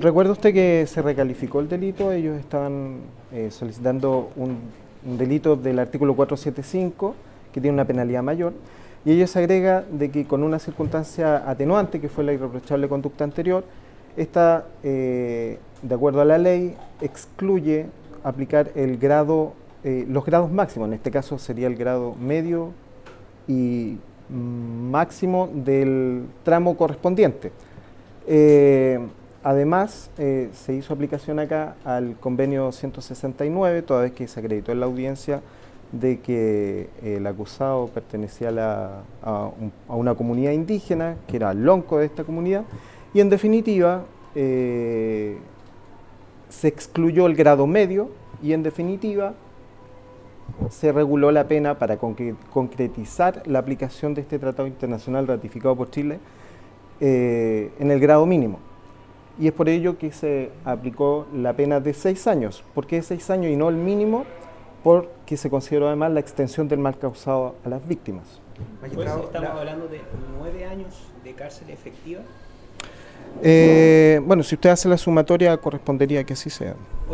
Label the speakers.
Speaker 1: Recuerda usted que se recalificó el delito, ellos estaban eh, solicitando un, delito del artículo 475 que tiene una penalidad mayor y ellos agrega de que con una circunstancia atenuante que fue la irreprochable conducta anterior, esta, eh, de acuerdo a la ley, excluye aplicar el grado, eh, los grados máximos, en este caso sería el grado medio y máximo del tramo correspondiente. Además, eh, se hizo aplicación acá al convenio 169, toda vez que se acreditó en la audiencia de que eh, el acusado pertenecía a, una comunidad indígena, que era el lonco de esta comunidad, y en definitiva eh, se excluyó el grado medio y en definitiva se reguló la pena para concretizar la aplicación de este tratado internacional ratificado por Chile en el grado mínimo y es por ello que se aplicó la pena de seis años. ¿Por qué seis años y no el mínimo? Porque se consideró además la extensión del mal causado a las víctimas.
Speaker 2: Magistrado, ¿Estamos la... hablando de nueve años de cárcel efectiva?
Speaker 1: Eh, bueno, si usted hace la sumatoria, correspondería que así sea.